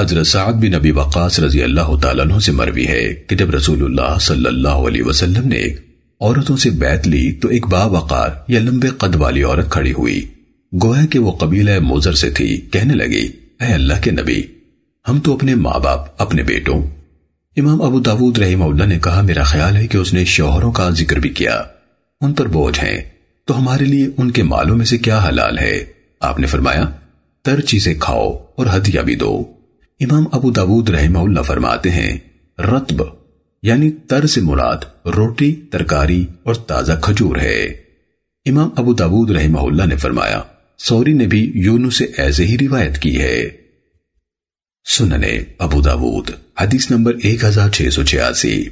حضرت سعد بن نبی وقاص رضی اللہ تعالیٰ عنہ سے مروی ہے کہ جب رسول اللہ صلی اللہ علیہ وسلم نے عورتوں سے بیعت لی تو ایک با وقار یا لمبے قد والی عورت کھڑی ہوئی۔ گویا کہ وہ قبیلہ موزر سے تھی، کہنے لگی، اے اللہ کے نبی، ہم تو اپنے ماں باپ، اپنے بیٹوں۔ امام ابو داود رحمہ اللہ نے کہا، میرا خیال ہے کہ اس نے شوہروں کا ذکر بھی کیا۔ ان پر بوجھ ہیں۔ تو ہمارے لیے ان کے مالوں میں سے کیا حلال ہے؟ آپ نے فرمایا، تر چیزیں کھاؤ اور ہدیہ بھی دو۔ امام ابو داود رحمہ اللہ فرماتے ہیں رتب یعنی تر سے مراد روٹی، ترکاری اور تازہ کھجور ہے۔ امام ابو داود رحمہ اللہ نے فرمایا، سوری نے بھی یونو سے ایسے ہی روایت کی ہے۔ سننے ابو داود، حدیث نمبر 1686